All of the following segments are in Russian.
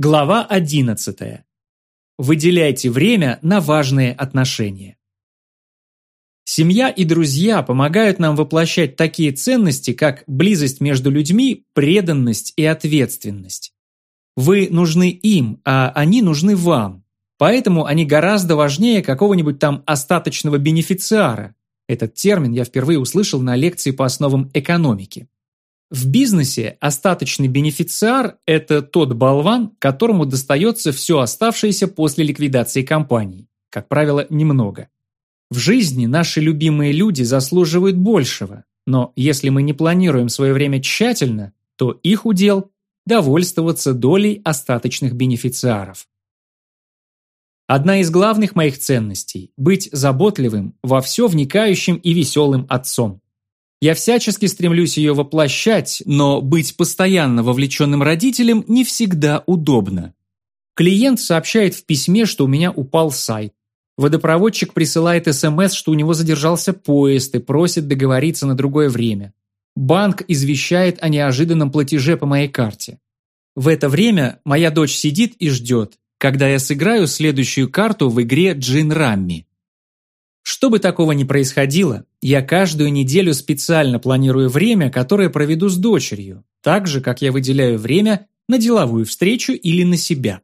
Глава 11. Выделяйте время на важные отношения. Семья и друзья помогают нам воплощать такие ценности, как близость между людьми, преданность и ответственность. Вы нужны им, а они нужны вам. Поэтому они гораздо важнее какого-нибудь там остаточного бенефициара. Этот термин я впервые услышал на лекции по основам экономики. В бизнесе остаточный бенефициар – это тот болван, которому достается все оставшееся после ликвидации компании. Как правило, немного. В жизни наши любимые люди заслуживают большего, но если мы не планируем свое время тщательно, то их удел – довольствоваться долей остаточных бенефициаров. Одна из главных моих ценностей – быть заботливым, во все вникающим и веселым отцом. Я всячески стремлюсь ее воплощать, но быть постоянно вовлеченным родителем не всегда удобно. Клиент сообщает в письме, что у меня упал сайт. Водопроводчик присылает СМС, что у него задержался поезд и просит договориться на другое время. Банк извещает о неожиданном платеже по моей карте. В это время моя дочь сидит и ждет, когда я сыграю следующую карту в игре Джин Рамми. Что бы такого ни происходило, я каждую неделю специально планирую время, которое проведу с дочерью, так же, как я выделяю время на деловую встречу или на себя.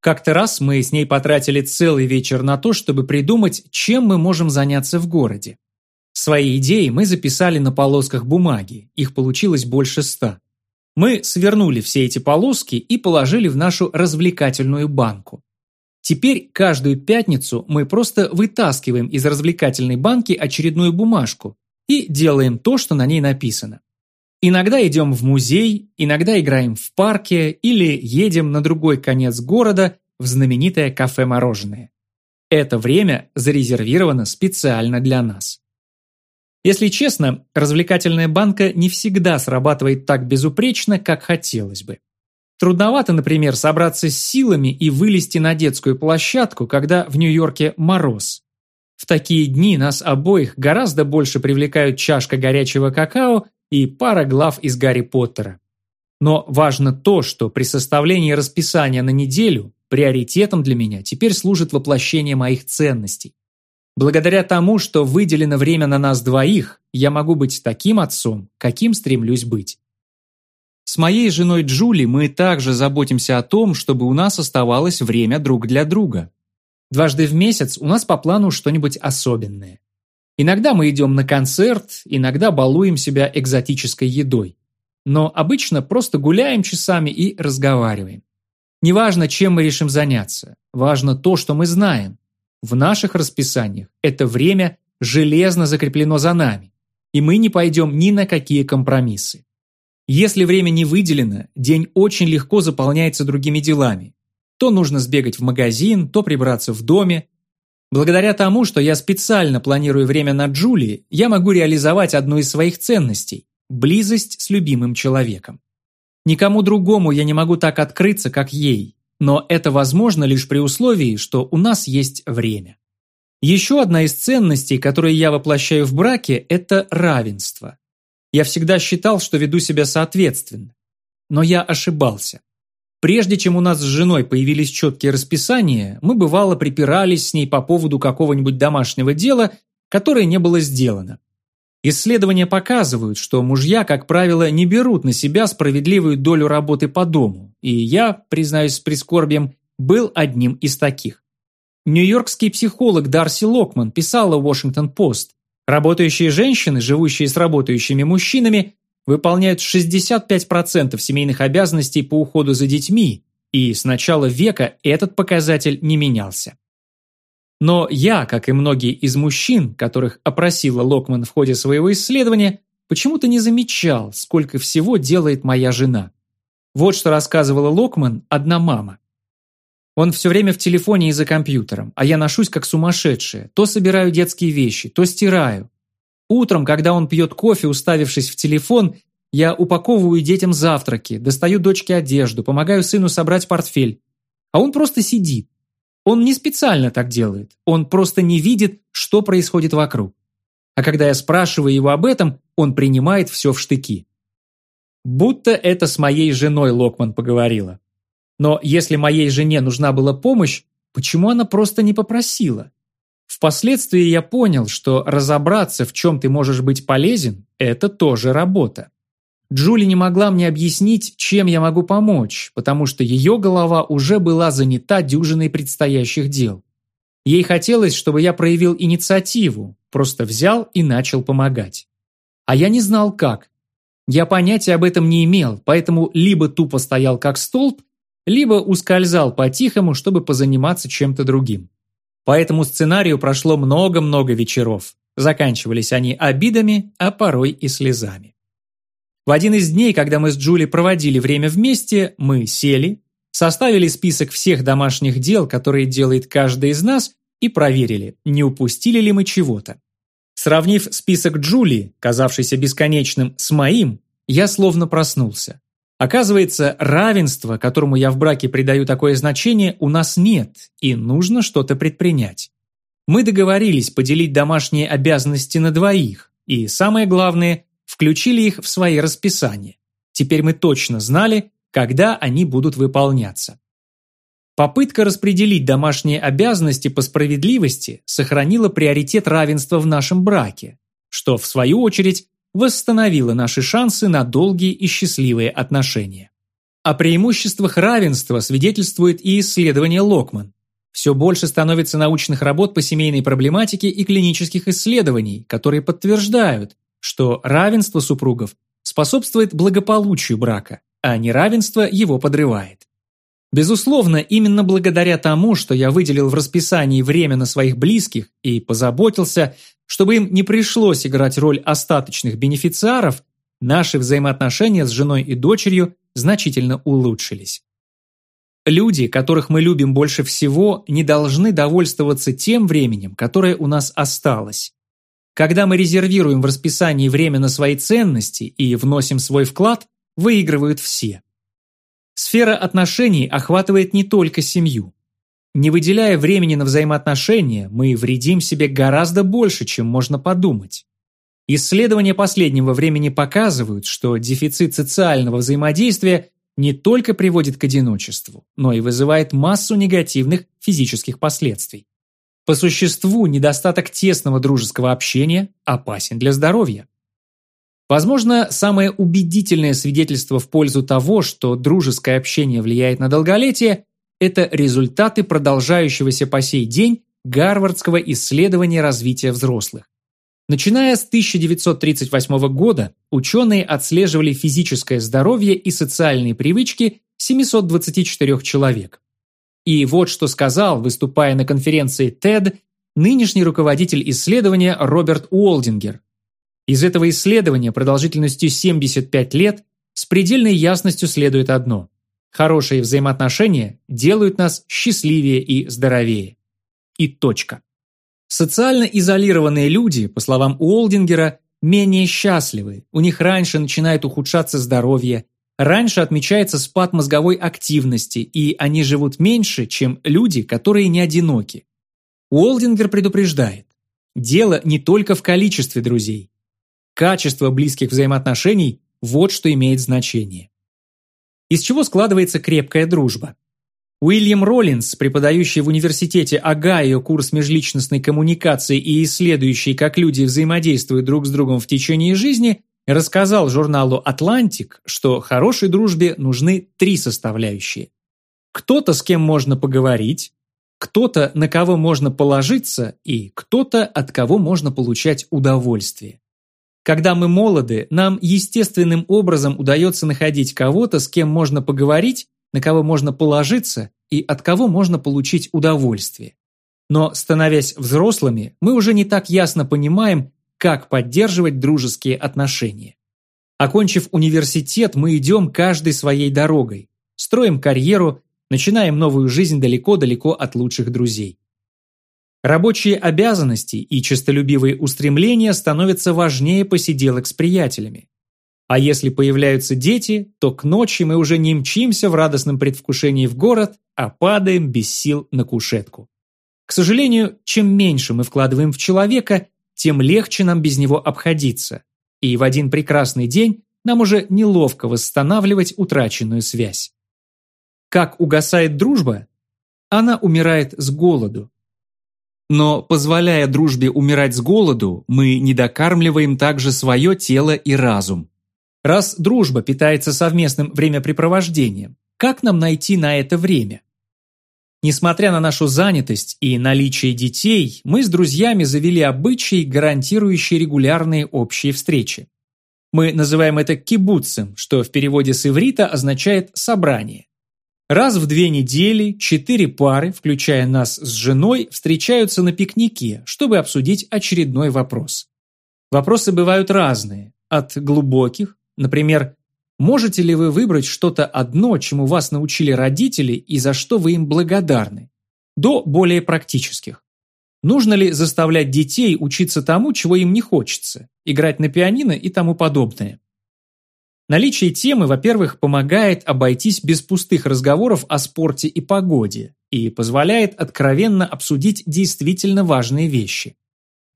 Как-то раз мы с ней потратили целый вечер на то, чтобы придумать, чем мы можем заняться в городе. Свои идеи мы записали на полосках бумаги, их получилось больше ста. Мы свернули все эти полоски и положили в нашу развлекательную банку. Теперь каждую пятницу мы просто вытаскиваем из развлекательной банки очередную бумажку и делаем то, что на ней написано. Иногда идем в музей, иногда играем в парке или едем на другой конец города в знаменитое кафе-мороженое. Это время зарезервировано специально для нас. Если честно, развлекательная банка не всегда срабатывает так безупречно, как хотелось бы. Трудновато, например, собраться с силами и вылезти на детскую площадку, когда в Нью-Йорке мороз. В такие дни нас обоих гораздо больше привлекают чашка горячего какао и пара глав из Гарри Поттера. Но важно то, что при составлении расписания на неделю приоритетом для меня теперь служит воплощение моих ценностей. Благодаря тому, что выделено время на нас двоих, я могу быть таким отцом, каким стремлюсь быть. С моей женой Джули мы также заботимся о том, чтобы у нас оставалось время друг для друга. Дважды в месяц у нас по плану что-нибудь особенное. Иногда мы идем на концерт, иногда балуем себя экзотической едой. Но обычно просто гуляем часами и разговариваем. Неважно, чем мы решим заняться, важно то, что мы знаем. В наших расписаниях это время железно закреплено за нами, и мы не пойдем ни на какие компромиссы. Если время не выделено, день очень легко заполняется другими делами. То нужно сбегать в магазин, то прибраться в доме. Благодаря тому, что я специально планирую время на Джули, я могу реализовать одну из своих ценностей – близость с любимым человеком. Никому другому я не могу так открыться, как ей, но это возможно лишь при условии, что у нас есть время. Еще одна из ценностей, которые я воплощаю в браке – это равенство. Я всегда считал, что веду себя соответственно. Но я ошибался. Прежде чем у нас с женой появились четкие расписания, мы бывало припирались с ней по поводу какого-нибудь домашнего дела, которое не было сделано. Исследования показывают, что мужья, как правило, не берут на себя справедливую долю работы по дому, и я, признаюсь с прискорбием, был одним из таких. Нью-Йоркский психолог Дарси Локман писала в Washington-Post, Работающие женщины, живущие с работающими мужчинами, выполняют 65% семейных обязанностей по уходу за детьми, и с начала века этот показатель не менялся. Но я, как и многие из мужчин, которых опросила Локман в ходе своего исследования, почему-то не замечал, сколько всего делает моя жена. Вот что рассказывала Локман одна мама. Он все время в телефоне и за компьютером, а я ношусь как сумасшедшая. То собираю детские вещи, то стираю. Утром, когда он пьет кофе, уставившись в телефон, я упаковываю детям завтраки, достаю дочке одежду, помогаю сыну собрать портфель. А он просто сидит. Он не специально так делает, он просто не видит, что происходит вокруг. А когда я спрашиваю его об этом, он принимает все в штыки. Будто это с моей женой Локман поговорила. Но если моей жене нужна была помощь, почему она просто не попросила? Впоследствии я понял, что разобраться, в чем ты можешь быть полезен, это тоже работа. Джули не могла мне объяснить, чем я могу помочь, потому что ее голова уже была занята дюжиной предстоящих дел. Ей хотелось, чтобы я проявил инициативу, просто взял и начал помогать. А я не знал как. Я понятия об этом не имел, поэтому либо тупо стоял как столб, либо ускользал по-тихому, чтобы позаниматься чем-то другим. По этому сценарию прошло много-много вечеров. Заканчивались они обидами, а порой и слезами. В один из дней, когда мы с Джули проводили время вместе, мы сели, составили список всех домашних дел, которые делает каждый из нас, и проверили, не упустили ли мы чего-то. Сравнив список Джули, казавшийся бесконечным, с моим, я словно проснулся. Оказывается, равенства, которому я в браке придаю такое значение, у нас нет, и нужно что-то предпринять. Мы договорились поделить домашние обязанности на двоих, и, самое главное, включили их в свои расписания. Теперь мы точно знали, когда они будут выполняться. Попытка распределить домашние обязанности по справедливости сохранила приоритет равенства в нашем браке, что, в свою очередь, восстановила наши шансы на долгие и счастливые отношения. О преимуществах равенства свидетельствует и исследование Локман. Все больше становится научных работ по семейной проблематике и клинических исследований, которые подтверждают, что равенство супругов способствует благополучию брака, а неравенство его подрывает. Безусловно, именно благодаря тому, что я выделил в расписании время на своих близких и позаботился, чтобы им не пришлось играть роль остаточных бенефициаров, наши взаимоотношения с женой и дочерью значительно улучшились. Люди, которых мы любим больше всего, не должны довольствоваться тем временем, которое у нас осталось. Когда мы резервируем в расписании время на свои ценности и вносим свой вклад, выигрывают все. Сфера отношений охватывает не только семью. Не выделяя времени на взаимоотношения, мы вредим себе гораздо больше, чем можно подумать. Исследования последнего времени показывают, что дефицит социального взаимодействия не только приводит к одиночеству, но и вызывает массу негативных физических последствий. По существу, недостаток тесного дружеского общения опасен для здоровья. Возможно, самое убедительное свидетельство в пользу того, что дружеское общение влияет на долголетие, это результаты продолжающегося по сей день Гарвардского исследования развития взрослых. Начиная с 1938 года, ученые отслеживали физическое здоровье и социальные привычки 724 человек. И вот что сказал, выступая на конференции TED, нынешний руководитель исследования Роберт Уолдингер. Из этого исследования продолжительностью 75 лет с предельной ясностью следует одно. Хорошие взаимоотношения делают нас счастливее и здоровее. И точка. Социально изолированные люди, по словам Уолдингера, менее счастливы, у них раньше начинает ухудшаться здоровье, Раньше отмечается спад мозговой активности, и они живут меньше, чем люди, которые не одиноки. Уолдингер предупреждает, дело не только в количестве друзей. Качество близких взаимоотношений – вот что имеет значение. Из чего складывается крепкая дружба? Уильям Роллинс, преподающий в университете Огайо курс межличностной коммуникации и исследующий, как люди взаимодействуют друг с другом в течение жизни, рассказал журналу «Атлантик», что хорошей дружбе нужны три составляющие. Кто-то, с кем можно поговорить, кто-то, на кого можно положиться, и кто-то, от кого можно получать удовольствие. Когда мы молоды, нам естественным образом удается находить кого-то, с кем можно поговорить, на кого можно положиться и от кого можно получить удовольствие. Но, становясь взрослыми, мы уже не так ясно понимаем, как поддерживать дружеские отношения. Окончив университет, мы идем каждой своей дорогой, строим карьеру, начинаем новую жизнь далеко-далеко от лучших друзей. Рабочие обязанности и честолюбивые устремления становятся важнее посиделок с приятелями. А если появляются дети, то к ночи мы уже не мчимся в радостном предвкушении в город, а падаем без сил на кушетку. К сожалению, чем меньше мы вкладываем в человека, тем легче нам без него обходиться. И в один прекрасный день нам уже неловко восстанавливать утраченную связь. Как угасает дружба? Она умирает с голоду. Но, позволяя дружбе умирать с голоду, мы не докармливаем также свое тело и разум. Раз дружба питается совместным времяпрепровождением, как нам найти на это время? Несмотря на нашу занятость и наличие детей, мы с друзьями завели обычай, гарантирующий регулярные общие встречи. Мы называем это кибуцем, что в переводе с иврита означает «собрание». Раз в две недели четыре пары, включая нас с женой, встречаются на пикнике, чтобы обсудить очередной вопрос. Вопросы бывают разные, от глубоких, например, можете ли вы выбрать что-то одно, чему вас научили родители и за что вы им благодарны, до более практических. Нужно ли заставлять детей учиться тому, чего им не хочется, играть на пианино и тому подобное? Наличие темы, во-первых, помогает обойтись без пустых разговоров о спорте и погоде и позволяет откровенно обсудить действительно важные вещи.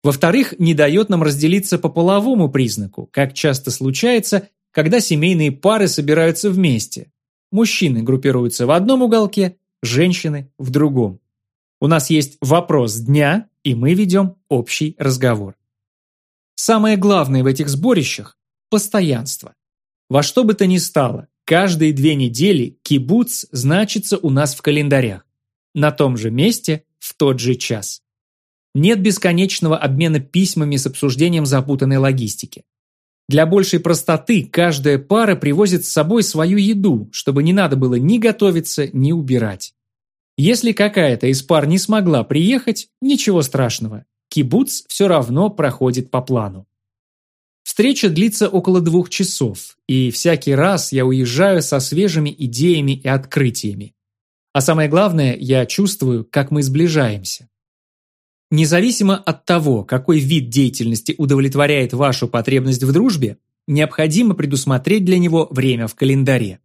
Во-вторых, не дает нам разделиться по половому признаку, как часто случается, когда семейные пары собираются вместе. Мужчины группируются в одном уголке, женщины – в другом. У нас есть вопрос дня, и мы ведем общий разговор. Самое главное в этих сборищах – постоянство. Во что бы то ни стало, каждые две недели кибуц значится у нас в календарях. На том же месте, в тот же час. Нет бесконечного обмена письмами с обсуждением запутанной логистики. Для большей простоты каждая пара привозит с собой свою еду, чтобы не надо было ни готовиться, ни убирать. Если какая-то из пар не смогла приехать, ничего страшного. Кибуц все равно проходит по плану. Встреча длится около двух часов, и всякий раз я уезжаю со свежими идеями и открытиями. А самое главное, я чувствую, как мы сближаемся. Независимо от того, какой вид деятельности удовлетворяет вашу потребность в дружбе, необходимо предусмотреть для него время в календаре.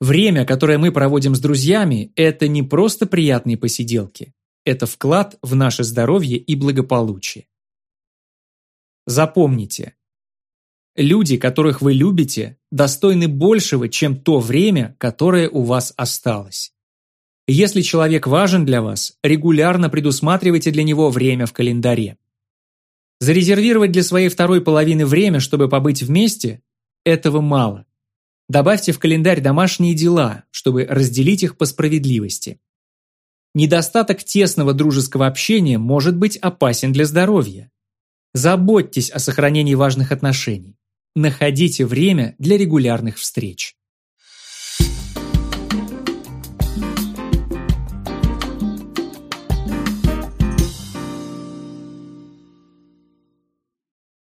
Время, которое мы проводим с друзьями, это не просто приятные посиделки. Это вклад в наше здоровье и благополучие. Запомните, Люди, которых вы любите, достойны большего, чем то время, которое у вас осталось. Если человек важен для вас, регулярно предусматривайте для него время в календаре. Зарезервировать для своей второй половины время, чтобы побыть вместе – этого мало. Добавьте в календарь домашние дела, чтобы разделить их по справедливости. Недостаток тесного дружеского общения может быть опасен для здоровья. Заботьтесь о сохранении важных отношений. Находите время для регулярных встреч.